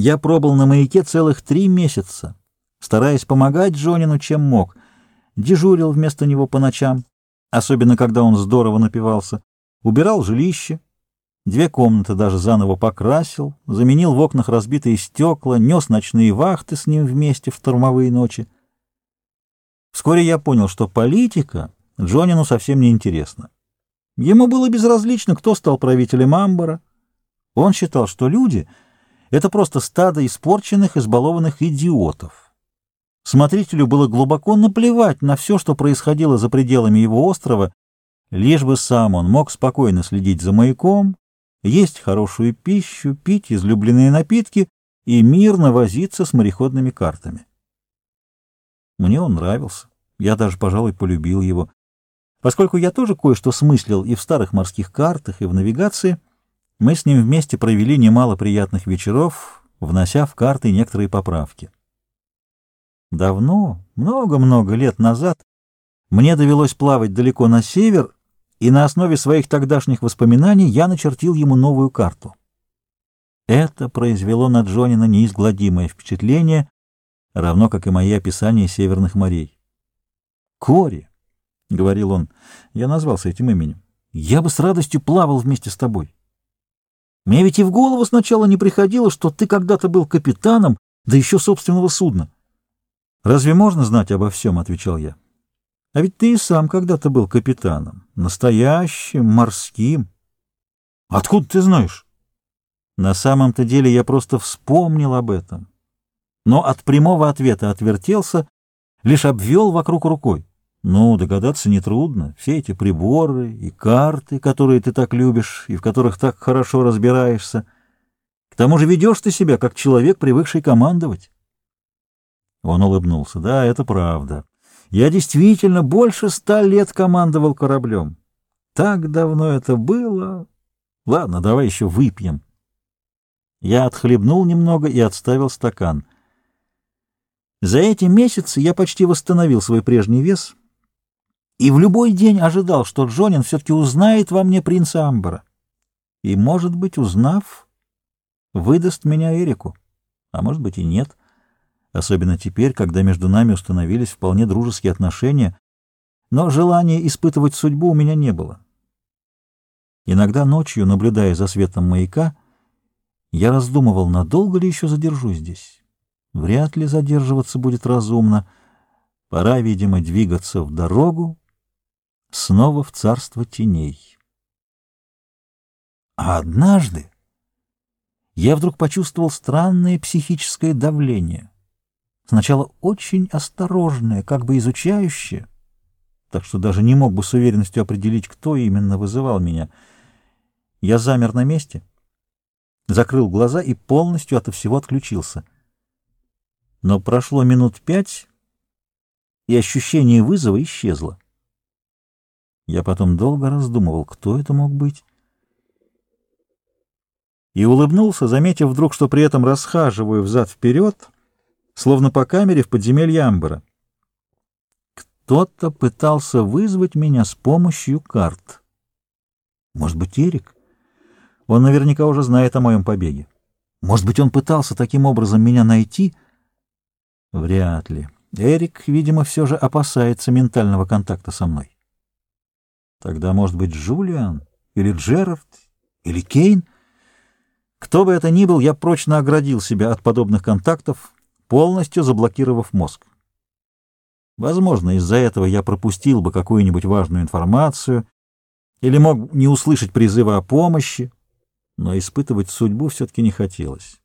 Я пробыл на маяке целых три месяца, стараясь помогать Джонину, чем мог. Дежурил вместо него по ночам, особенно когда он здорово напивался, убирал жилище, две комнаты даже заново покрасил, заменил в окнах разбитые стекла, нес ночные вахты с ним вместе в штормовые ночи. Вскоре я понял, что политика Джонину совсем не интересна. Ему было безразлично, кто стал правителем Амбара. Он считал, что люди — это просто стадо испорченных, избалованных идиотов. Смотрителю было глубоко наплевать на все, что происходило за пределами его острова, лишь бы сам он мог спокойно следить за маяком, есть хорошую пищу, пить излюбленные напитки и мирно возиться с мореходными картами. Мне он нравился. Я даже, пожалуй, полюбил его. Поскольку я тоже кое-что смыслил и в старых морских картах, и в навигации, мы с ним вместе провели немало приятных вечеров, внося в карты некоторые поправки. Давно, много-много лет назад, мне довелось плавать далеко на север, и на основе своих тогдашних воспоминаний я начертил ему новую карту. Это произвело на Джонина неизгладимое впечатление, равно как и мои описания северных морей. «Кори», — говорил он, — я назвался этим именем, — «я бы с радостью плавал вместе с тобой. Мне ведь и в голову сначала не приходило, что ты когда-то был капитаном, да еще собственного судна». «Разве можно знать обо всем?» — отвечал я. «А ведь ты и сам когда-то был капитаном, настоящим, морским». «Откуда ты знаешь?» «На самом-то деле я просто вспомнил об этом» но от прямого ответа отвертелся, лишь обвел вокруг рукой. Ну, догадаться нетрудно. Все эти приборы и карты, которые ты так любишь и в которых так хорошо разбираешься. К тому же ведешь ты себя, как человек, привыкший командовать. Он улыбнулся. Да, это правда. Я действительно больше ста лет командовал кораблем. Так давно это было. Ладно, давай еще выпьем. Я отхлебнул немного и отставил стакан — за эти месяцы я почти восстановил свой прежний вес и в любой день ожидал, что Джонин все-таки узнает во мне принца Амбара. И, может быть, узнав, выдаст меня Эрику, а может быть и нет, особенно теперь, когда между нами установились вполне дружеские отношения, но желания испытывать судьбу у меня не было. Иногда ночью, наблюдая за светом маяка, я раздумывал, надолго ли еще задержусь здесь. Вряд ли задерживаться будет разумно. Пора, видимо, двигаться в дорогу, снова в царство теней. А однажды я вдруг почувствовал странное психическое давление. Сначала очень осторожное, как бы изучающее, так что даже не мог бы с уверенностью определить, кто именно вызывал меня. Я замер на месте, закрыл глаза и полностью ото всего отключился — но прошло минут пять, и ощущение вызова исчезло. Я потом долго раздумывал, кто это мог быть. И улыбнулся, заметив вдруг, что при этом расхаживаю взад-вперед, словно по камере в подземелье Амбара. Кто-то пытался вызвать меня с помощью карт. Может быть, Эрик? Он наверняка уже знает о моем побеге. Может быть, он пытался таким образом меня найти — Вряд ли. Эрик, видимо, все же опасается ментального контакта со мной. Тогда, может быть, Джулиан или Джерард или Кейн? Кто бы это ни был, я прочно оградил себя от подобных контактов, полностью заблокировав мозг. Возможно, из-за этого я пропустил бы какую-нибудь важную информацию или мог не услышать призыва о помощи, но испытывать судьбу все-таки не хотелось.